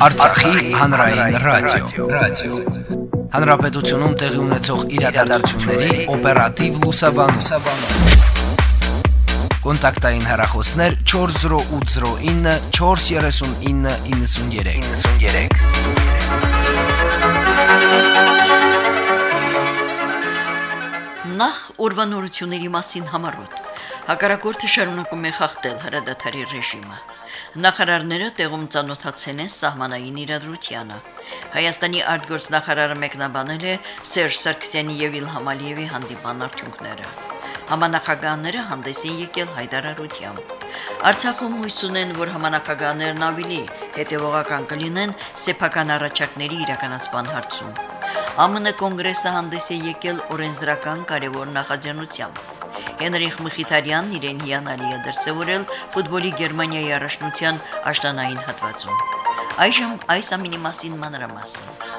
Արցախի հանրային ռադիո, ռադիո։ Հանրապետությունում տեղի ունեցող իրադարձությունների օպերատիվ լուսաբանում։ Կոնտակտային հեռախոսներ 40809 43993։ 93 Նախ ուրվանորությունների մասին համարոտ։ Հակառակորդը շարունակում է խախտել հրադադարի ռեժիմը։ Նախարարները տեղում ցանոթացել են սահմանային իրադրությանը։ Հայաստանի արտգործնախարարը մեկնաբանել է Սերժ Սարգսյանի եւ Իլհամ Ալիևի հանդիպան արդյունքները։ Համանախագահները հանդես են եկել հայտարարությամբ։ Արցախում հույս ունեն, որ համանախագահներն ավելի հետևողական կլինեն սեփական առաջարկների իրականացման հարցում։ ԱՄՆ կոնգրեսը հանդես է եկել օրենսդրական կարևոր նախաձեռնությամբ։ Հենրիխ Մխիթարյանն իրեն հիանալի է դրսևորել ֆուտբոլի Գերմանիայի առաջնության աշտանային հատվածում։ Այժմ այս ամինի մասին մանրամասն։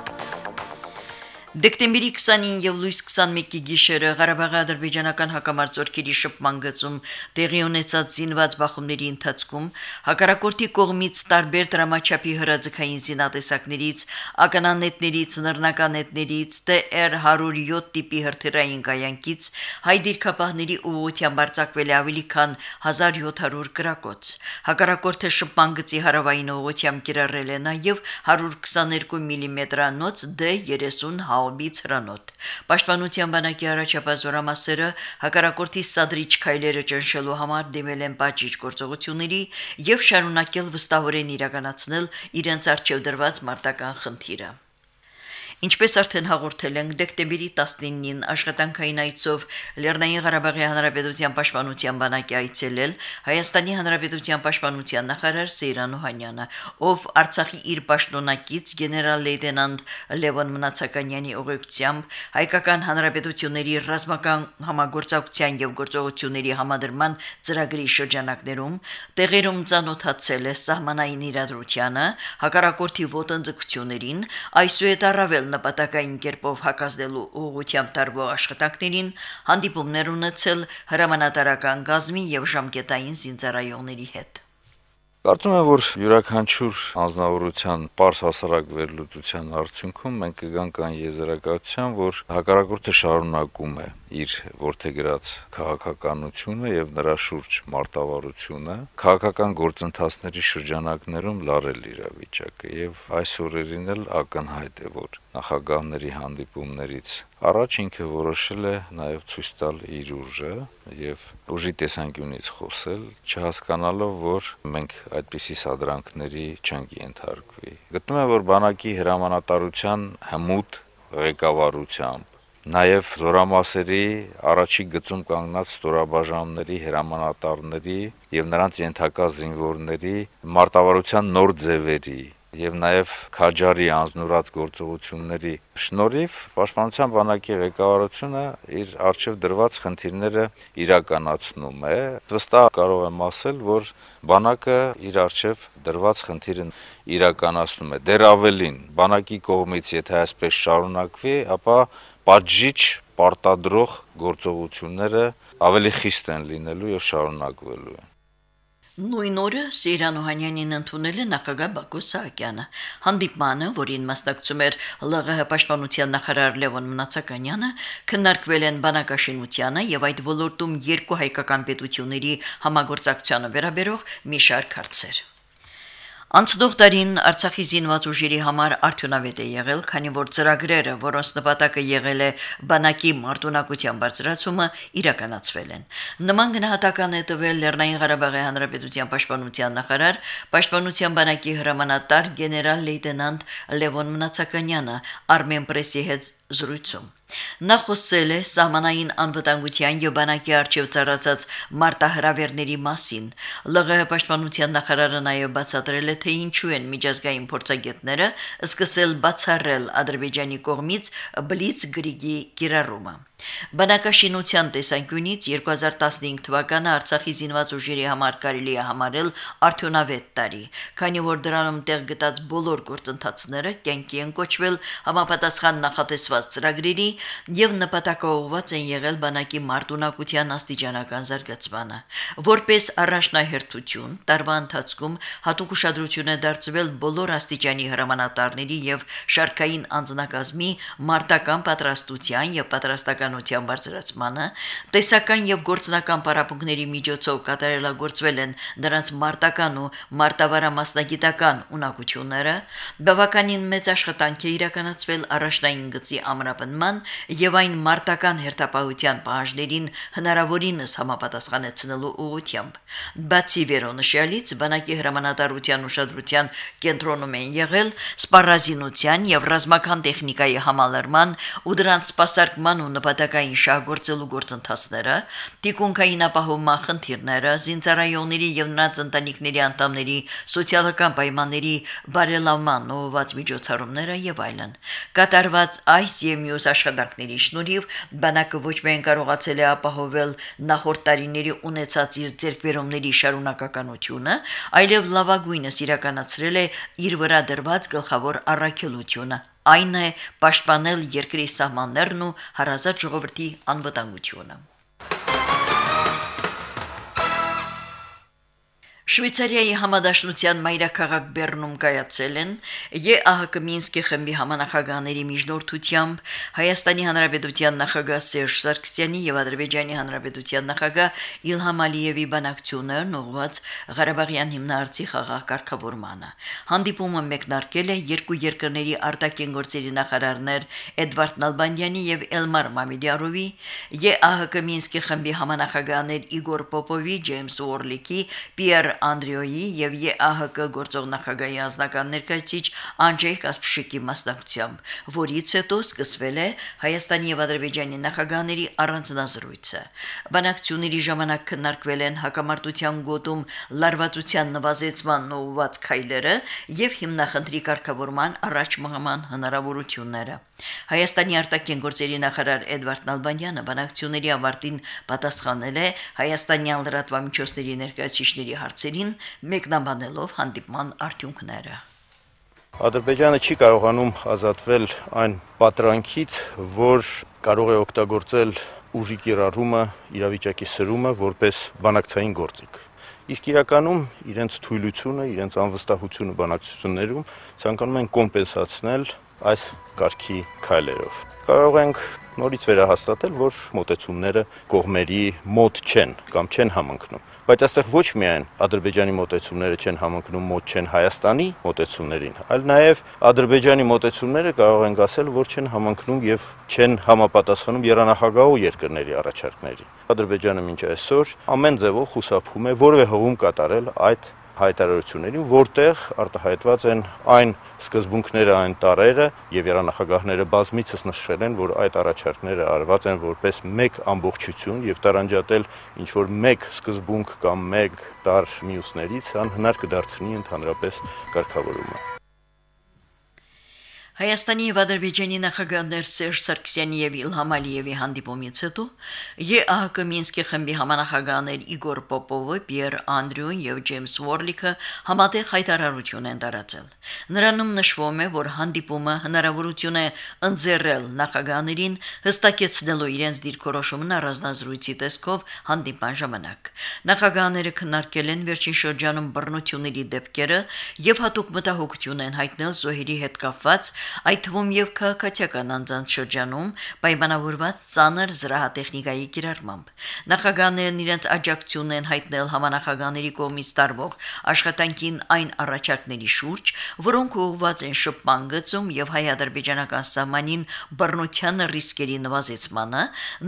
Դեկտեմբերի 29 եւ լույս 21-ի գիշերը Ղարաբաղի ադրբեջանական հակամարտությունների շփման գծում տեղի ունեցած զինված բախումների ընթացքում հակառակորդի կողմից տարբեր դրամաչափի հրաձգային զինատեսակներից, ականանետներից, նռնականետներից, TR-107 տիպի հրթիռային կայանքից հայ դիրքապահների ուղղությամբ արձակվել է ավելի քան 1700 գրակոց։ Հակառակորդը շփման գծի հարավային ուղղությամբ կիրառել է նաեւ 122 մմ-անոց D30 հաուբից հրանոթ։ Պաշտպանության բանակի առաջապազորամասերը հակառակորդի սադրիչ քայլերը ճնշելու համար դիմել են բաժիջ գործողությունների եւ շարունակել վստահորեն իրականացնել իրենց արժեվ դրված մարտական խնդիրը։ Ինչպես արդեն հաղորդել ենք, դեկտեմբերի 19-ին աշխատանքային այցով Լեռնային Ղարաբաղի Հանրապետության Պաշտպանության բանակի այցելել Հայաստանի Հանրապետության Պաշտպանության նախարար Սեյրան Օհանյանը, ով Արցախի իր պաշտոնակից գեներալ-լեյտենանտ Լևոն Մնացականյանի ուղեկցությամբ հայկական հանրապետությունների ռազմական համագործակցության եւ գործողությունների համադրման ծրագրի շրջանակներում տեղերում ցանոթացել է սահմանային իրադրությանը, հակառակորդի ոտնձգություններին, այսուհետ առավել նպատակային կերպով հակազդելու ուղղությամբ տարվող աշխատանքներին հանդիպումներ ունեցել հրամանատարական գազմի եւ ժամկետային զինծառայողների հետ։ Կարծում եմ, որ յուրաքանչյուր անznավորության པարս հասարակ վերլուծության արդյունքում մենք կգանք այն եզրակացության, որ հակառակորդը շարունակում է իր որթեգրած քաղաքականությունը եւ նրա շուրջ մարտավարությունը քաղաքական գործընթացների շրջանակներում լարել իրավիճակը եւ այս օրերին էլ ակնհայտ է որ նախագահների հանդիպումներից առաջ ինքը որոշել է նաեւ ցույց տալ իր ուժը եւ ուժի տեսանկյունից խոսել չհասկանալով որ մենք այդպիսի սադրանքների չենք ենթարկվի գտնում եմ որ բանակի հրամանատարության հմուտ ղեկավարությամբ Նաև զորամասերի առաջի գծում կանգնած ստորաբաժանումների հրամանատարների եւ նրանց ենթակա զինվորների մարտավարության նոր ձևերի եւ նաեւ քաջարի անznուրած գործողությունների շնորհիվ պաշտպանության բանակի ղեկավարությունը իր արժեվ դրված խնդիրները իրականացնում է վստահ կարող եմ ասել որ բանակը իր արժեվ դրված խնդիրը իրականացնում է դեռ ավելին բանակի կողմից եթե այսպես շարունակվի ապա պատժիչ պարտադրող գործողությունները ավելի խիստ են լինելու եւ շարունակվելու են Նույն օրը Սիրան Օհանյանին ընդունել է նախագահ Բակո Սահակյանը։ Հանդիպմանը, որին մասնակցում էր ԼՂՀ պաշտպանության նախարար Լևոն Մնացականյանը, քննարկվել են բանակաշինությանը եւ այդ ոլորտում երկու հայկական պետությունների համագործակցությանը վերաբերող մի շարք հարցեր։ Անցնող տարին Արցախի զինված ուժերի համար արդյունավետ է եղել, քանի որ ծրագրերը, որոնց նպատակը եղել է բանակի մարտունակության բարձրացումը, իրականացվել են։ Նման գնահատական է տվել Լեռնային Ղարաբաղի Հանրապետության պաշտպանության նախարար, պաշտպանության բանակի հրամանատար գեներալ-լեյտենանտ Լևոն Մնացականյանը Armen Press-ի հետ զրույցում։ Նա խոսել է սահմանային անվտանգության եւ բանակի արչեւ ծառացած մարտահրավերների մասին։ ԼՂՀ պաշտպանության նախարարը նաեւ բացատրել է, թե ինչու են միջազգային փորձագետները սկսել բացառել Ադրբեջանի կողմից բլից գրիգի կիրառումը։ Բնակաշինության տեսանկյունից 2015 թվականը Արցախի զինված ուժերի համար կարելի է համարել արդյունավետ տարի, քանի որ դրանում տեղ գտած բոլոր գործընթացները կյանքի են կոչվել համապատասխան նախատեսված ծրագրերի եւ նպատակաուղված են եղել բանակի մարտունակության աստիճանական զարգացմանը։ Որպես առաջնահերթություն տարվա ընթացքում հատուկ ուշադրություն է դարձվել բոլոր աստիճանի հրամանատարների եւ շարքային անձնակազմի մարտական պատրաստության եւ պատրաստական իշխանության բարձրացմանը, տեսական եւ գործնական պարապմունքների միջոցով կատարելագործվել են նրանց մարտական ու մարտավարամասնագիտական ունակությունները, բավականին մեծ աշխատանք է իրականացվել առաջնային գծի ամրապնման եւ այն մարտական հերթապահության պահանջներին հնարավորինս համապատասխանեցնելու ուղղությամբ։ Բացի վերոնշյալից բանակի հրամանատարության ուշադրության կենտրոնում են եղել սպառազինության եւ ռազմական տեխնիկայի համալրման ու դրանց սպասարկման ու նպատ նպատակային շահգործելու գործընթացները, տիկունքային ապահովման խնդիրները, զինծառայողների եւ նրանց ընտանիքների անդամների սոցիալական պայմանների բարելավման ուղղված միջոցառումները եւ այլն։ Կատարված այս եւ մյուս աշխատանքների շնորհիվ բանակը ոչ միայն կարողացել է ապահովել նախորդ տարիների ունեցած իր ձեռքբերումների շարունակականությունը, այլև լավագույնս իրականացրել է իր վրա դրված գլխավոր առաքելությունը այն է պաշտպանել երկրի սահմաններն ու հարազատ ժողովրդի անվտանգությունը։ Շվեյցարիայի համադաշնության մայրաքաղաք Բեռնում կայացել են ԵԱՀԿ Մինսկի խմբի համանախագահաների միջնորդությամբ Հայաստանի Հանրապետության նախագահ Սերժ Սարգսյանի եւ Ադրբեջանի Հանրապետության նախագահ Իլհամ Ալիևի բանակցություններն ուղղված Ղարաբաղյան հիմնարարցի խաղաղ կարգավորմանը։ Հանդիպումը մեկնարկել է երկու երկրների արտաքին գործերի նախարարներ Էդվարդ Նալբանդյանի եւ Էլմար Մամեդյարովի, ԵԱՀԿ Մինսկի խմբի համանախագահաներ Իգոր Պոպովի, Ջեյմս Ուորլիկի, Պիեր Անդրեոյի եւ ԵԱՀԿ գործող նախագահի ազնական ներկայացիչ Անջեյ Կասպշիկի մասնակցությամբ, որից հետո սկսվել է Հայաստանի եւ Ադրբեջանի նախագահների առանձնազրույցը։ Բանակցությունների ժամանակ քննարկվել են հակամարտության գոտում լարվածության նվազեցման ուղղված քայլերը եւ հիմնախնդրի կարգավորման առաջ մղման հնարավորությունները։ Հայաստանի արտաքին գործերի նախարար Էդվարդ Նալբանդյանը բանակցությունների ավարտին պատասխանել է Հայաստանյան լրատվամիջոցների ներկայացիչների հարցերին հարցերին մեկնաբանելով հանդիպման արդյունքները։ Ադրբեջանը չի կարողանում ազատվել այն պատրանքից, որ կարող է օգտագործել ուժի կիրառումը, իրավիճակի սրումը որպես բանակցային գործիք։ Իսկ իրականում իրենց թույլությունը, իրենց անվստահությունը բանակցություններում ցանկանում են կոմպենսացնել այս կարգի քայլերով։ Կարող ենք նորից վերահաստատել, որ մոտեցումները կողմերի մոտ չեն կամ չեն համընկնում բայց այստեղ ոչ միայն Ադրբեջանի մոտեցումները չեն համընկնում մոտ չեն Հայաստանի մոտեցումներին, այլ նաև Ադրբեջանի մոտեցումները կարող են ասել, որ չեն համընկնում եւ չեն համապատասխանում երանախագահու երկրների առաջարկների։ Ադրբեջանը մինչ այսօր ամեն ձևով խուսափում է որևէ հողում կատարել այդ հայտարարություններին, որտեղ արտահայտված են այն սկզբունքները, այն տարերը եւ երանախագահները բազմիցս նշել են, որ այդ առաջարկները արված են որպես մեկ ամբողջություն եւ տարանջատել ինչ որ մեկ սկզբունք կամ մեկ տար մյուսներից անհնար կդարձնի ընդհանրապես կարգավորումը։ Հայաստանի եւ Ադրբեջանի նախագահներ Սերժ Սարգսյանի եւ Իլհամ Ալիևի հանդիպումից հետո ԵԱՀԿ Մինսկի խմբի համանախագահներ Իգոր Պոպովը, Պիեր Անդրյուն եւ Ջեյմս Ուորլիկը համատեղ հայտարարություն են տարածել։ Նրանում նշվում է, որ հանդիպումը հնարավորություն է ընձեռել նախագահներին հստակեցնելու իրենց դիրքորոշումն առանձնազրույցի տեսքով հանդիպան ժամանակ։ Նախագահները քննարկել են վերջին շրջանում բռնությունների դեպքերը եւ հատուկ մտահոգություն են հայտնել զոհերի հետ կապված այդ թվում եւ քաղաքացիական անձանց շրջանում պայմանավորված ծանր զրահատեխնիկայի կիրառմամբ։ Նախագահներն իրենց աջակցությունն են հայտնել համանախագահների կողմից տարվող աշխատանքին այն առաջարկների շուրջ, որոնք ուղղված են շփման գծում եւ հայ-ադրբեջանական սահմանին բռնության ռիսկերի նվազեցմանը,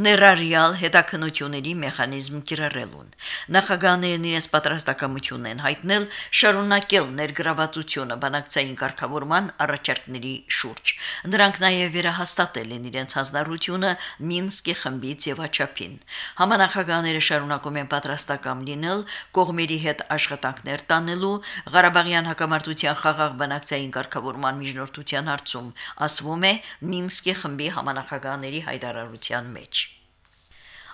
ներառյալ հետաքնությունների մեխանիզմ կիրառելուն։ Նախագահներն իրենց պատրաստակամությունն են հայտնել շարունակել ներգրավվածությունը բանակցային կարգավորման առաջարկների շուրջ։ Նրանք նաև վերահաստատել են իրենց հանձնառությունը Մինսկի խմբից եւ աչափին։ Համանախագահները շարունակում են պատրաստակամ լինել կողմերի հետ աշխատանքներ տանելու Ղարաբաղյան հակամարտության խաղաղ բանակցային կարգավորման միջնորդության հարցում, ասվում է Մինսկի խմբի համանախագահների հայտարարության մեջ։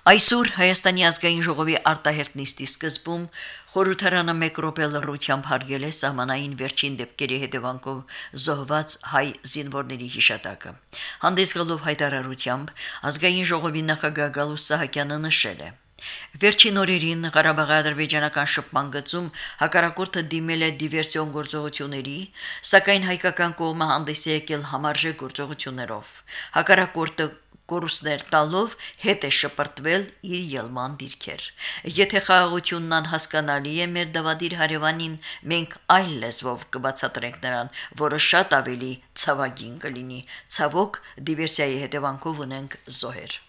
Այսօր Հայաստանի ազգային ժողովի արտահերտ նիստի սկզբում խորհրդարանը մեկ րոպե լռությամբ հարգել է սահմանային վերջին դեպքերի հետևանքով զոհված հայ զինվորների հիշատակը։ Հանդես գալով հայտարարությամբ ազգային ժողովի նախագահ Գալուս Սահակյանը նշել է. Վերջին օրերին Ղարաբաղի ադրբեջանական շփման գծում հակառակորդը դիմել է դիվերսիոն գործողությունների, սակայն հայկական կողմը հանդես է եկել համարժե գործողություններով։ Հակառակորդը կորուսներ տալով հետ է շպրտվել իր ելման դիրքեր։ Եթե խաղաղությունն անհասկանալի է մեր դավադիր հարևանին, մենք այլ լեզվով կբացատրենք նրան, որը շատ ավելի ցավագին կլինի։ Ցավոք դիվերսիայի հետևանքով ունենք զոհեր։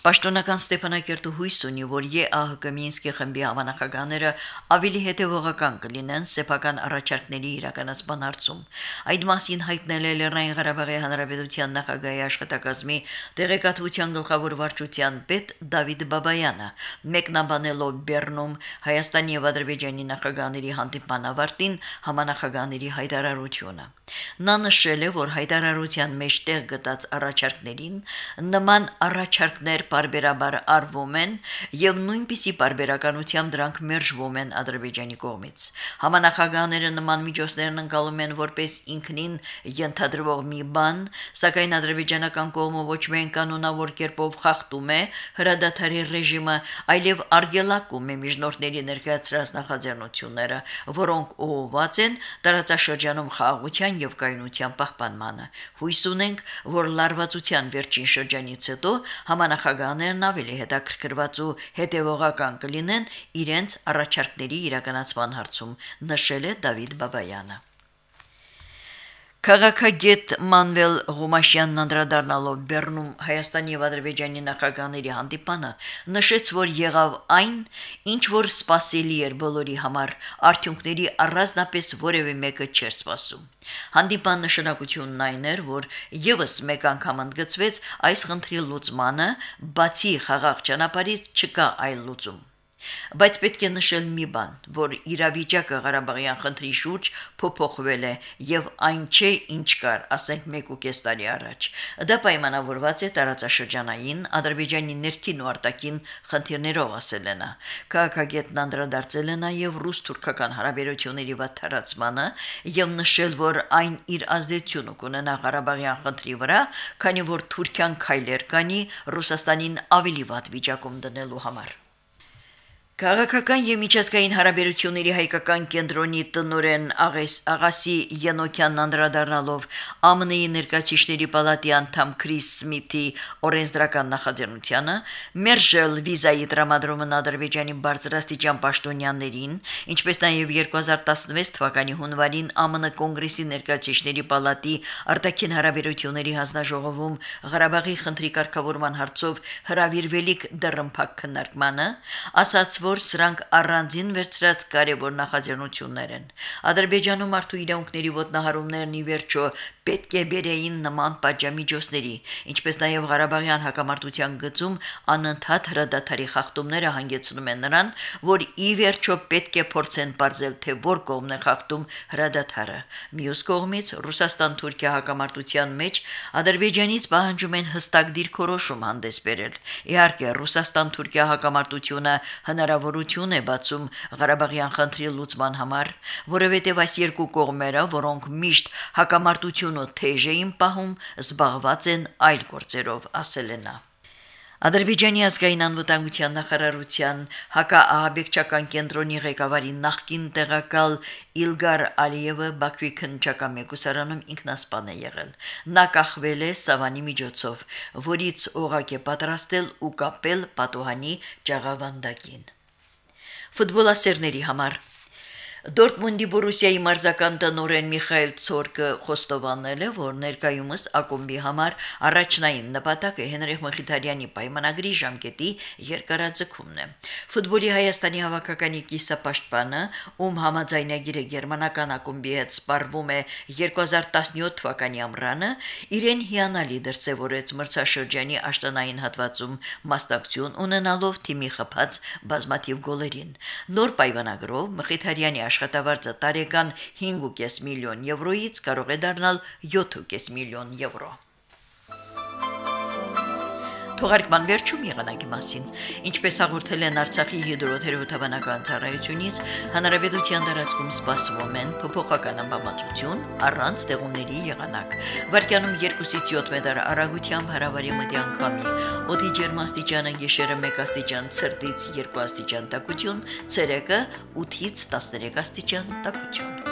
Պաշտոնական Ստեփանակերտը հույս ունի, որ ԵԱՀԿ Մինսկի խմբի համանախագահները ավելի հետևողական կլինեն սեփական առաջարկների իրականացման հարցում։ Այդ մասին հայտնել է Լեռնային Ղարաբաղի Հանրապետության նախագահի աշխատակազմի տեղեկատվության գլխավոր վարչության պետ Դավիթ Բաբայանը, մեկնաբանելով Բեռնում Հայաստանի եւ Ադրբեջանի նախագահների հանդիպման ավարտին համանախագահների հայտարարությունը։ Նա նշել է, որ հայտարարության մեջ տեղ գտած առաջարկներին նման առաջարկներ բարբերաբար արվում են եւ նույնպիսի բարբերականությամբ դրանք մերժվում են Ադրբեջանի կողմից։ Համանախագահները նման միջոցներն ընկալում են որպես ինքնին ենթադրվող մի բան, սակայն ադրբեջանական կողմը ոչ միայն կանոնավոր կերպով խախտում է հրադադարի ռեժիմը, այլև արգելակում է միջնորդների ներկայացրած նախաձեռնությունները, որոնք ուղղված են տարածաշրջանում խաղաղության եւ կայունության պահպանմանը։ Հույս ունենք, որ լարվածության վերջին շրջանից հետո համանախագահ նախագահներն ավելի հետաքրքրված ու հետևողական կլինեն իրենց առաջարկների իրականացման հարցում, նշել է Դավիթ Բաբայանը։ Քաղաքագետ Մանվել Ղոմաշյանն անդրադառնալով Բեռնում Հայաստանի եւ Ադրբեջանի նախագաների հանդիպանը նշեց, որ եղավ այն, ինչ որ սпасելի էր բոլորի համար, արդյունքների առանձնապես որևէ մեկը չէր սпасում։ Հանդիպան նշանակությունն այն էր, որ եւս մեկ անգամ ընդգծվեց այս խնդրի լուծմանը, բացի խաղաղ ճանապարհից չկա այլ լուծում։ Բայց պետք է նշել մի բան, որ իրավիճակը Ղարաբաղյան խնդրի շուրջ փոփոխվել է եւ այն չէ, ինչ կար, ասենք 1.5 տարի առաջ։ Դա պայմանավորված է տարածաշրջանային Ադրբեջանի ներքին ու արտաքին խնդիրներով, ասել է նա։ Քաղաքագետն անդրադարձել է նաեւ ռուս-թուրքական հարաբերությունների վատթարացմանը եւ նշել, որ այն իր ազդեցությունը կունենա Ղարաբաղյան խնդրի վրա, քանի որ Թուրքիան քայլեր կանի Ռուսաստանին ավելի վատ վիճակում դնելու համար։ Քաղաքական եւ միջազգային հարաբերությունների հայկական կենտրոնի տնորեն Աղես Աղասի Յենոքյանն անդրադառնալով ԱՄՆ-ի ներկայացիչների պալատի անդամ Քրիս Սմիթի օրենսդրական նախաձեռնությանը մերժել վիզայի տրամադրումն Ադրբեջանի բարձրաստիճան պաշտոնյաներին, ինչպես նաեւ 2016 թվականի հունվարին ԱՄՆ կոնգրեսի ներկայացիչների պալատի արտաքին հարաբերությունների հանձնաժողովում Ղարաբաղի խնդրի կարգավորման հարցով հրավիրվելիք դռնփակ քննարկմանը, ասաց, որ սրանք առանձին վերծրած կարևոր նախաձեռնություններ են։ Ադրբեջանում մարդու իրավունքների ոտնահարումներն ի վերջո պետք է բերեին նման պատժամիջոցների, ինչպես նաև Ղարաբաղյան հակամարտության գծում անընդհատ հրադադարի խախտումները հանգեցնում են նրան, որ ի վերջո պետք է փորձեն բարձել, թե որ կողմն է խախտում հրադադարը։ Մյուս կողմից Ռուսաստան-Թուրքիա հակամարտության մեջ Ադրբեջանից պահանջում են հստակ դիրքորոշում հանդես բերել։ Իհարկե, Ռուսաստան-Թուրքիա հակամարտությունը հնարավորություն է բացում Ղարաբաղյան խնդրի լուծման համար, որովհետև այս երկու կողմերը, որոնք միշտ հակամարտություն ու թեժ էին պահում, զբաղված են այլ գործերով, ասել է նա։ Ադրբեջանի ազգային անվտանգության նախարարության հակաահաբեկչական կենտրոնի ղեկավարի նախկին տեղակալ Իլգար Ալիևը Բաքվի քննչական մեկուսարանում ինքնասպան է եղել։ Նա կախվել է սավանի միջոցով, որից օղակ է պատրաստել ու կապել պատոհանի ճաղավանդակին։ Ֆուտբոլասերների համար Դորտմունդի Բորուսիայի մարզական տնօրեն Միխայել Ցորկը խոստովանել է, որ ներկայումս ակումբի համար առաջնային նպատակը Հենրիխ Մխիթարյանի պայմանագրի ժամկետի երկարաձգումն է։ Ֆուտբոլի Հայաստանի հավաքականի կիսապաշտպանը, ում համաձայնագիրը գերմանական ակումբի հետ սպառվում է 2017 թվականի ամռանը, իրեն հիանալի դրսևորեց մրցաշրջանի աշտանային հատվածում մասնակցություն ունենալով թիմի խփած բազմաթիվ գոլերին։ Նոր պայմանագրով Մխիթարյանի աշխատավարձը տարեկան 5.5 միլիոն եվրոից կարող է դառնալ 7.5 միլիոն եվրո։ Թողարկման վերջում եղանակի մասին։ Ինչպես հաղորդել են Արցախի հիդրոթերապևտաբանական ծառայությունից, հանրապետության տարածքում սպասվում են փոփոխական ամպամածություն առանց ձեղումների եղանակ։ Վարկյանում 2-ից 7 մետր արագությամբ հարավարի մտյան քամի։ Օդի ջերմաստիճանը գիշերը 1 աստիճան ցրտից 2 աստիճան տաքություն, ցերեկը 8-ից 13 աստիճան տաքություն։